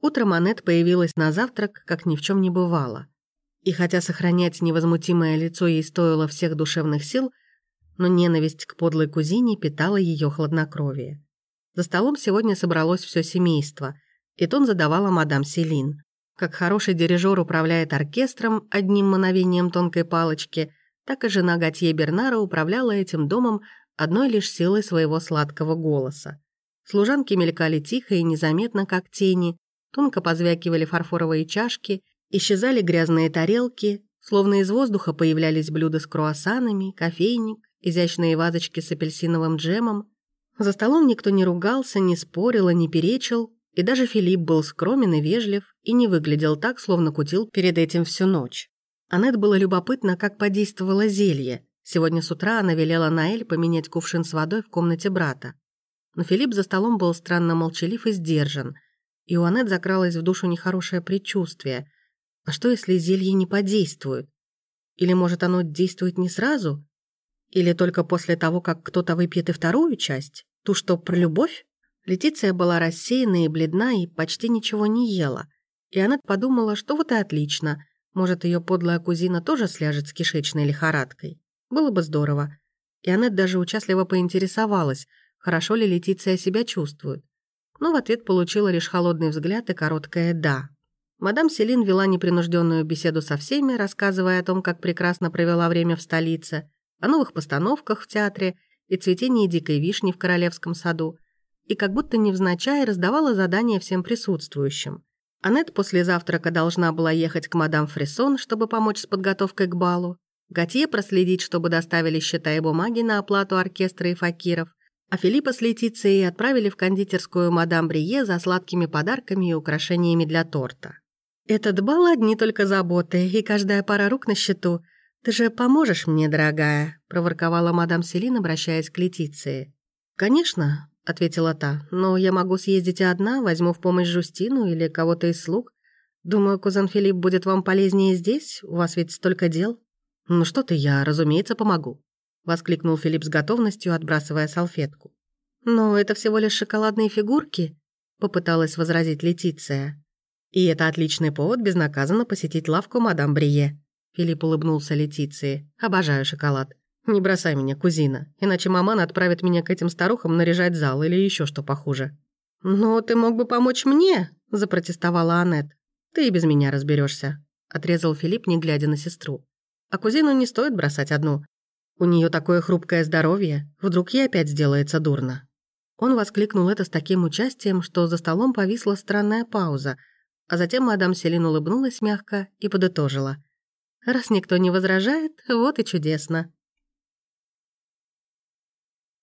Утром Аннет появилась на завтрак, как ни в чем не бывало. И хотя сохранять невозмутимое лицо ей стоило всех душевных сил, но ненависть к подлой кузине питала ее хладнокровие. За столом сегодня собралось все семейство, и тон задавала мадам Селин. Как хороший дирижер управляет оркестром одним мановением тонкой палочки, так и жена Готье Бернара управляла этим домом одной лишь силой своего сладкого голоса. Служанки мелькали тихо и незаметно, как тени, тонко позвякивали фарфоровые чашки, исчезали грязные тарелки, словно из воздуха появлялись блюда с круассанами, кофейник, изящные вазочки с апельсиновым джемом. За столом никто не ругался, не спорил и не перечил, и даже Филипп был скромен и вежлив и не выглядел так, словно кутил перед этим всю ночь. Аннет было любопытно, как подействовало зелье. Сегодня с утра она велела Наэль поменять кувшин с водой в комнате брата. Но Филипп за столом был странно молчалив и сдержан, и у Аннет закралось в душу нехорошее предчувствие. А что, если зелье не подействует? Или, может, оно действует не сразу? Или только после того, как кто-то выпьет и вторую часть? Ту, что про любовь? Летиция была рассеяна и бледна и почти ничего не ела. И Аннет подумала, что вот и отлично. Может, ее подлая кузина тоже сляжет с кишечной лихорадкой. Было бы здорово. И Аннет даже участливо поинтересовалась, хорошо ли Летиция себя чувствует. Но в ответ получила лишь холодный взгляд и короткое «да». Мадам Селин вела непринужденную беседу со всеми, рассказывая о том, как прекрасно провела время в столице, о новых постановках в театре и цветении дикой вишни в Королевском саду, и как будто невзначай раздавала задания всем присутствующим. Аннет после завтрака должна была ехать к мадам Фрисон, чтобы помочь с подготовкой к балу. Готье проследить, чтобы доставили счета и бумаги на оплату оркестра и факиров. А Филиппа с Летицией отправили в кондитерскую мадам Брие за сладкими подарками и украшениями для торта. «Этот бал одни только заботы, и каждая пара рук на счету. Ты же поможешь мне, дорогая?» – проворковала мадам Селин, обращаясь к Летиции. «Конечно», — ответила та, — «но я могу съездить одна, возьму в помощь Жустину или кого-то из слуг. Думаю, кузен Филипп будет вам полезнее здесь, у вас ведь столько дел». «Ну что ты, я, разумеется, помогу», — воскликнул Филипп с готовностью, отбрасывая салфетку. «Но это всего лишь шоколадные фигурки», — попыталась возразить Летиция. «И это отличный повод безнаказанно посетить лавку мадам Брие», — Филипп улыбнулся Летиции. «Обожаю шоколад. «Не бросай меня, кузина, иначе маман отправит меня к этим старухам наряжать зал или еще что похуже». «Но ты мог бы помочь мне», – запротестовала Аннет. «Ты и без меня разберешься, отрезал Филипп, не глядя на сестру. «А кузину не стоит бросать одну. У нее такое хрупкое здоровье, вдруг ей опять сделается дурно». Он воскликнул это с таким участием, что за столом повисла странная пауза, а затем мадам Селин улыбнулась мягко и подытожила. «Раз никто не возражает, вот и чудесно».